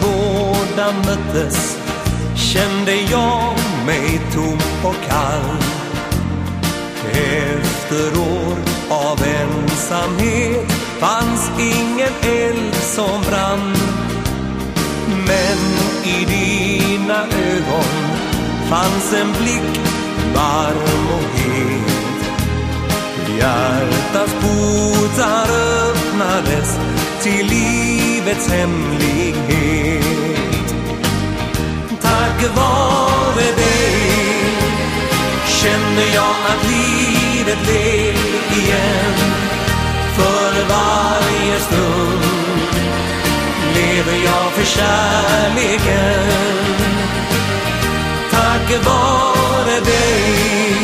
båda möttes kände jag mig tom och kall. Efter år av ensamhet fanns ingen eld som brann. Men i dina ögon fanns en blick varm och het. Hjärtats portar öppnades till liv livets hemlighet. Tack vare dig känner jag att livet lever igen. För varje stund lever jag för kärleken. Tack vare dig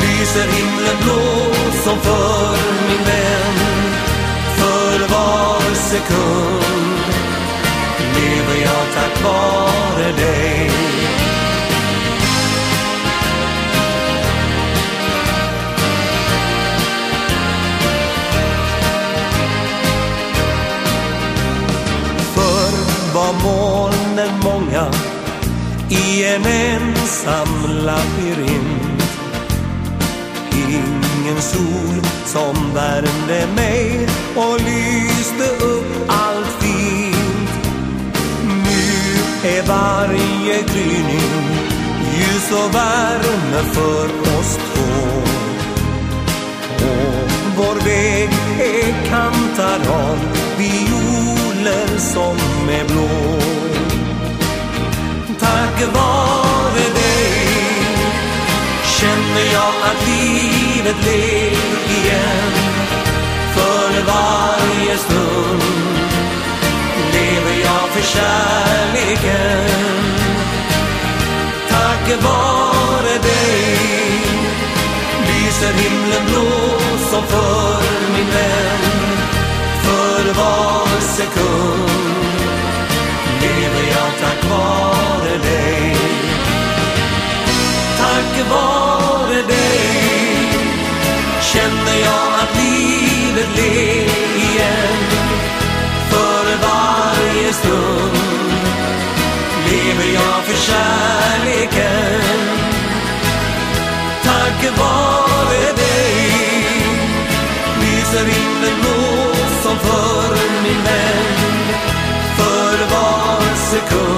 lyser himlen blå som förr. Sekund lever jag tack vare dig. Förr var molnen många i en ensam labyrint. Ingen sol som värmde mig och lyste upp allt fint. Nu är varje gryning ljus och värme för oss två. Och vår väg är kantad av violer som är blå. Tack vare livet lever igen. För varje stund lever jag för kärleken. Tack vare dig lyser himlen blå som för min vän. För var sekund lever jag tack vare dig. Tack vare kände jag att livet led igen. För varje stund lever jag för kärleken. Tack vare dig lyser himlen blå som för min vän. För var sekund